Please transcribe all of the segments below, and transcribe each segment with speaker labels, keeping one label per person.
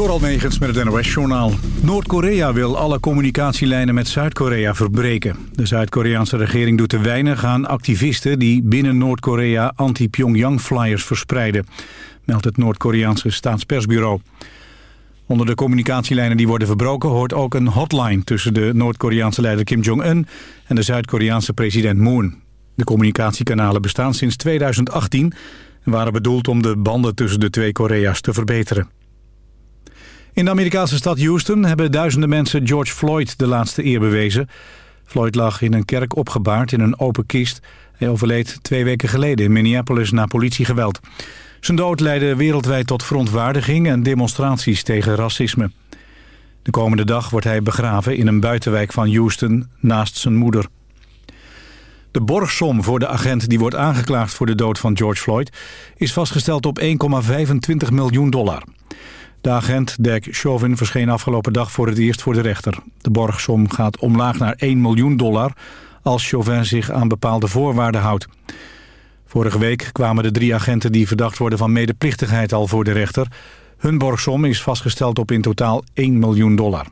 Speaker 1: Door Almegens met het NOS-journaal. Noord-Korea wil alle communicatielijnen met Zuid-Korea verbreken. De Zuid-Koreaanse regering doet te weinig aan activisten... die binnen Noord-Korea anti-Pyongyang-flyers verspreiden... meldt het Noord-Koreaanse staatspersbureau. Onder de communicatielijnen die worden verbroken... hoort ook een hotline tussen de Noord-Koreaanse leider Kim Jong-un... en de Zuid-Koreaanse president Moon. De communicatiekanalen bestaan sinds 2018... en waren bedoeld om de banden tussen de twee Korea's te verbeteren. In de Amerikaanse stad Houston hebben duizenden mensen George Floyd de laatste eer bewezen. Floyd lag in een kerk opgebaard in een open kist. Hij overleed twee weken geleden in Minneapolis na politiegeweld. Zijn dood leidde wereldwijd tot verontwaardiging en demonstraties tegen racisme. De komende dag wordt hij begraven in een buitenwijk van Houston naast zijn moeder. De borgsom voor de agent die wordt aangeklaagd voor de dood van George Floyd... is vastgesteld op 1,25 miljoen dollar. De agent Dirk Chauvin verscheen afgelopen dag voor het eerst voor de rechter. De borgsom gaat omlaag naar 1 miljoen dollar als Chauvin zich aan bepaalde voorwaarden houdt. Vorige week kwamen de drie agenten die verdacht worden van medeplichtigheid al voor de rechter. Hun borgsom is vastgesteld op in totaal 1 miljoen dollar.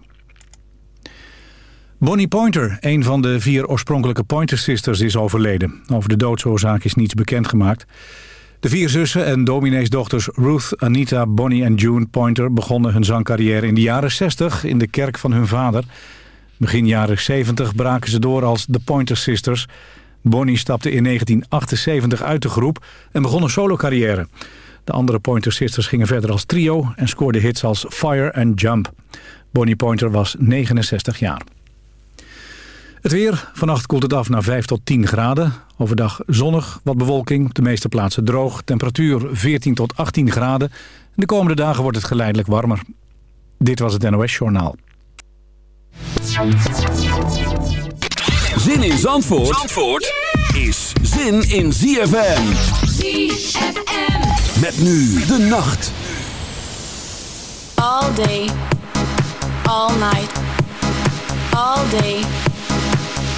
Speaker 1: Bonnie Pointer, een van de vier oorspronkelijke Pointer Sisters, is overleden. Over de doodsoorzaak is niets bekendgemaakt. De vier zussen en domineesdochters Ruth, Anita, Bonnie en June Pointer... begonnen hun zangcarrière in de jaren 60 in de kerk van hun vader. Begin jaren 70 braken ze door als de Pointer Sisters. Bonnie stapte in 1978 uit de groep en begon een solo-carrière. De andere Pointer Sisters gingen verder als trio... en scoorden hits als Fire and Jump. Bonnie Pointer was 69 jaar. Het weer. Vannacht koelt het af naar 5 tot 10 graden. Overdag zonnig, wat bewolking, op de meeste plaatsen droog. Temperatuur 14 tot 18 graden. De komende dagen wordt het geleidelijk warmer. Dit was het NOS Journaal.
Speaker 2: Zin in Zandvoort, Zandvoort is zin in ZFM. ZFM. Met nu de nacht.
Speaker 3: All day. All night. All day.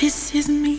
Speaker 4: This is me.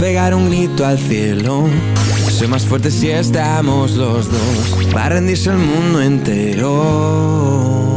Speaker 5: pegar un grito al cielo. Soy más fuerte si estamos los dos. Va a rendirse el mundo entero.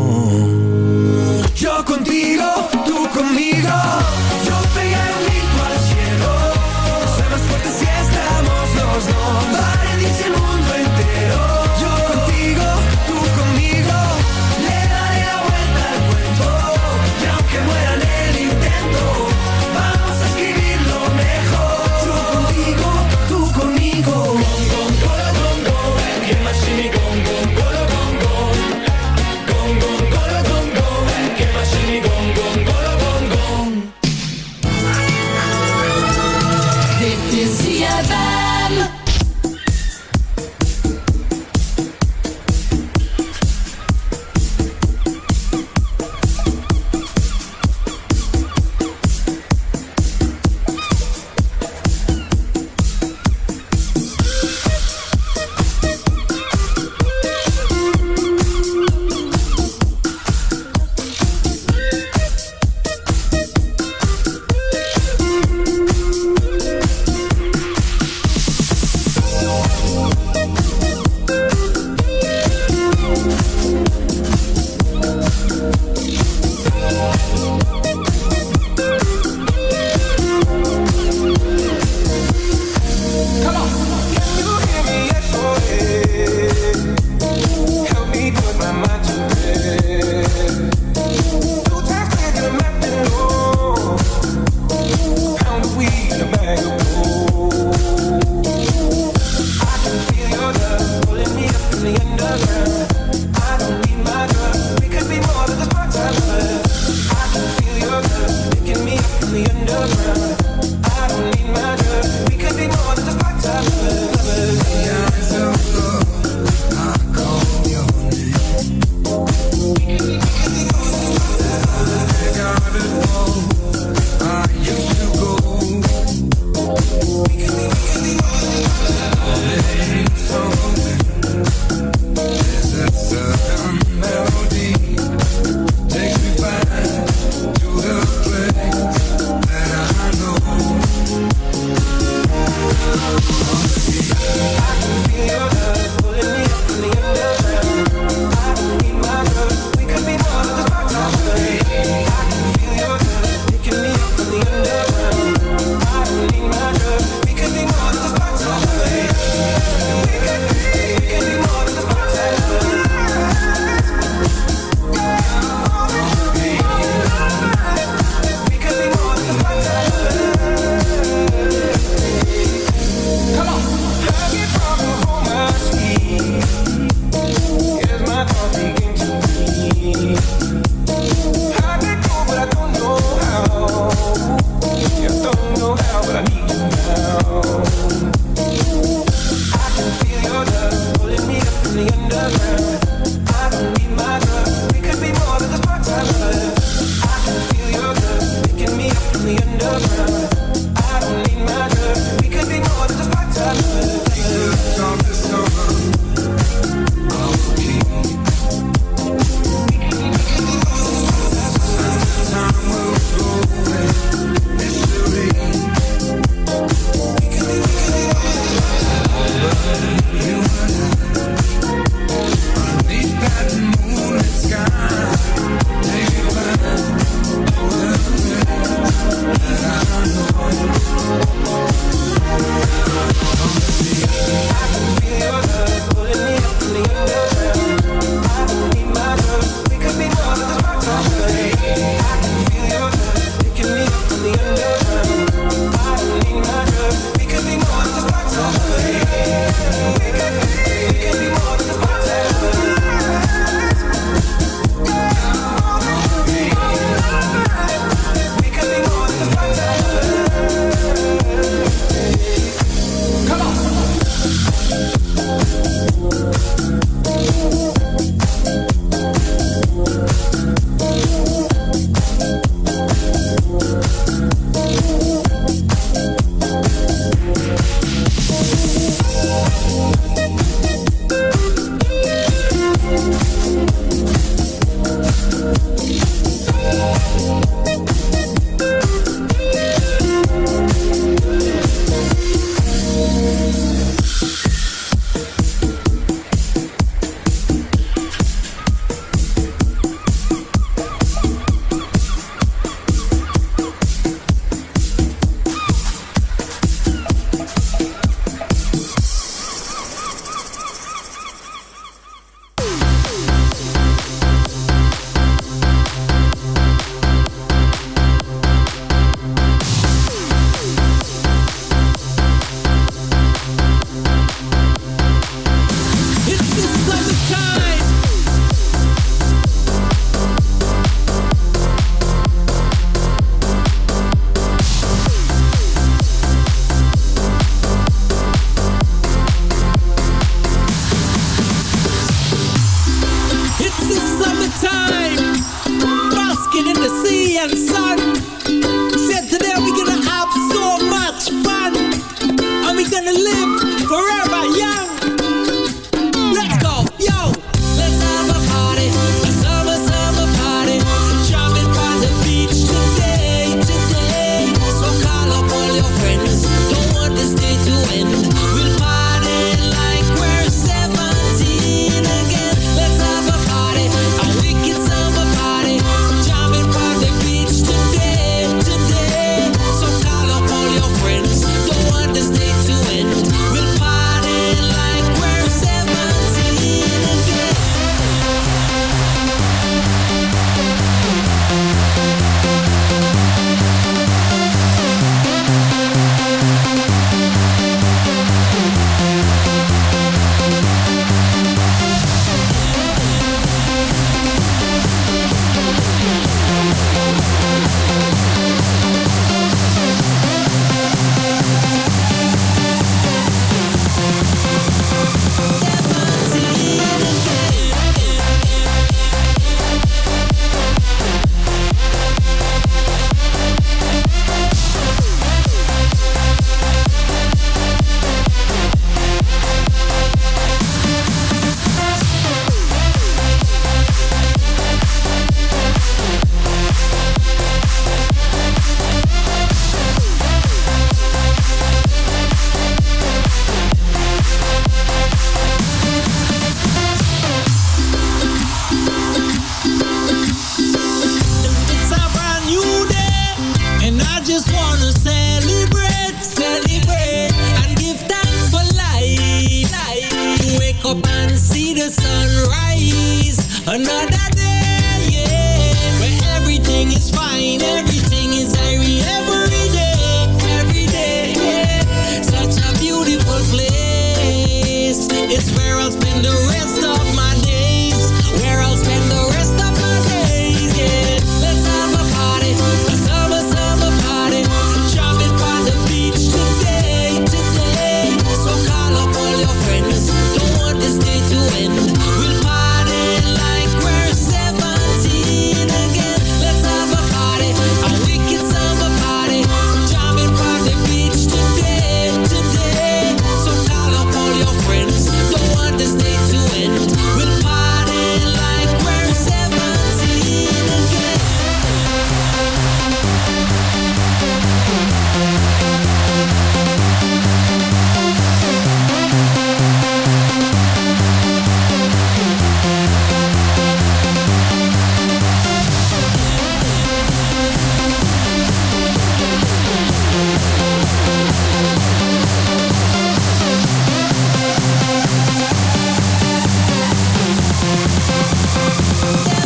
Speaker 6: Thank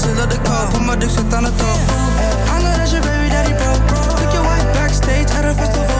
Speaker 6: bitches love the call. Put my dick shit on the top. I know that's your baby daddy, bro. Took your wife backstage at a festival.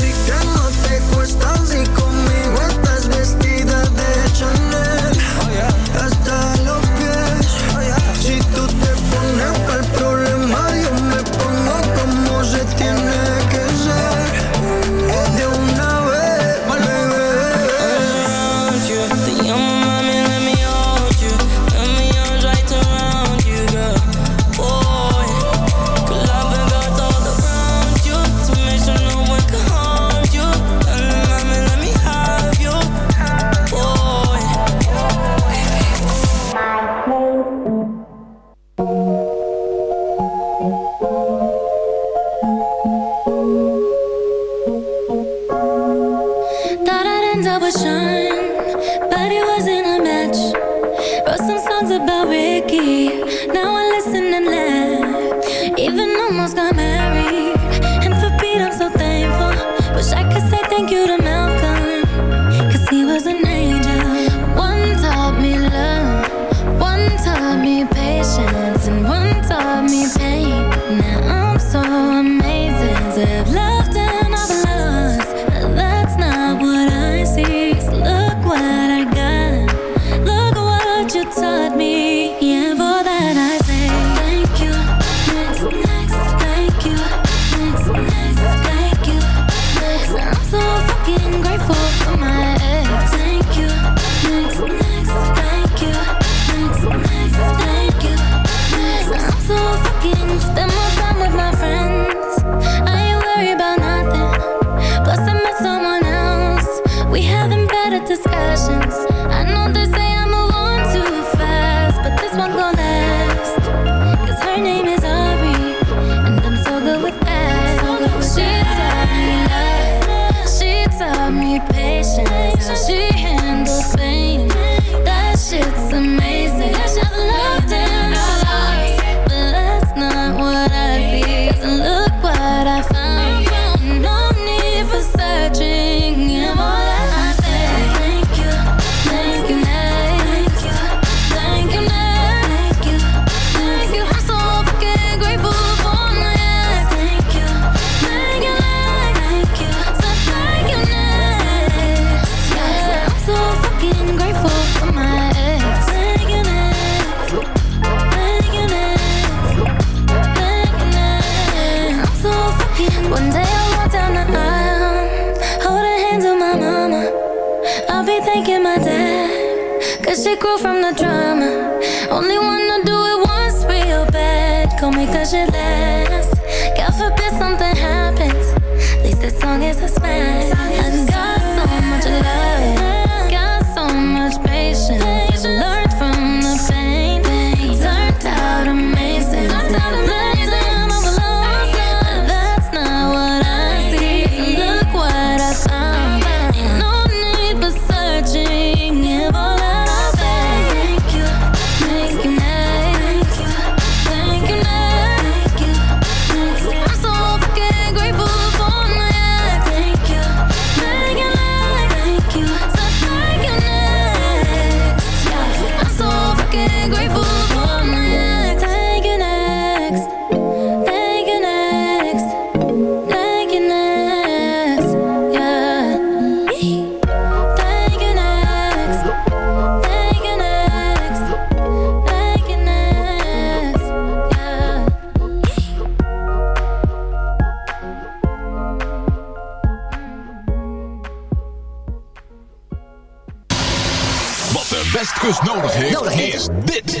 Speaker 7: i see him. musical from
Speaker 8: dus nodig heeft, nodig heeft. is dit.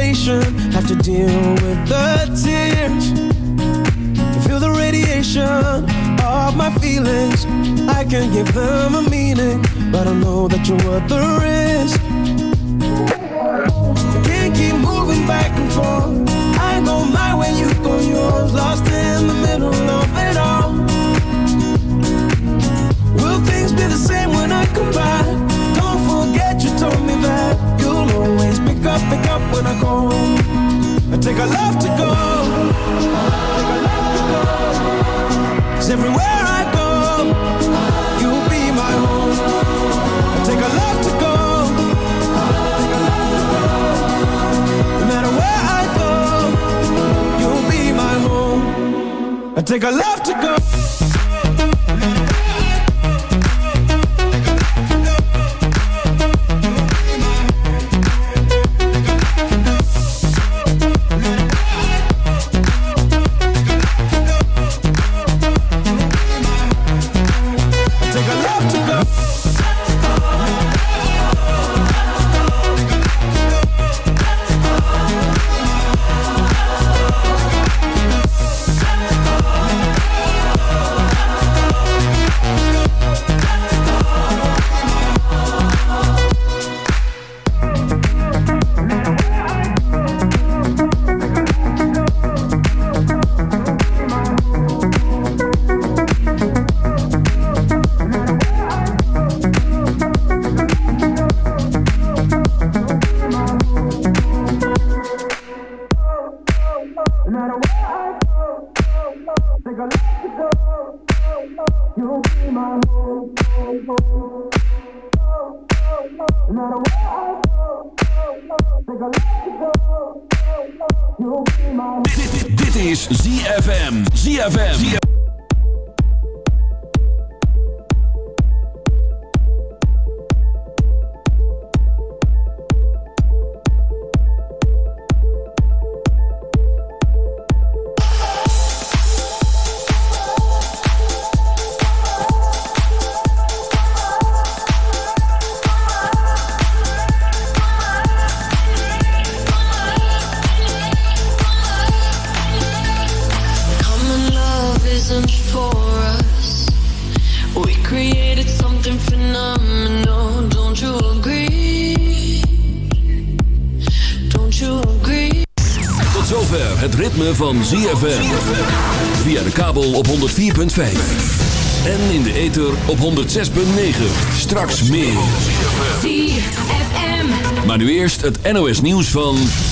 Speaker 9: sensation Have to deal with the tears. Feel the radiation of my feelings. I can give them a meaning But I know that you're worth the take a left to go.
Speaker 2: Straks meer.
Speaker 10: ZFM.
Speaker 2: Maar nu eerst het NOS nieuws van...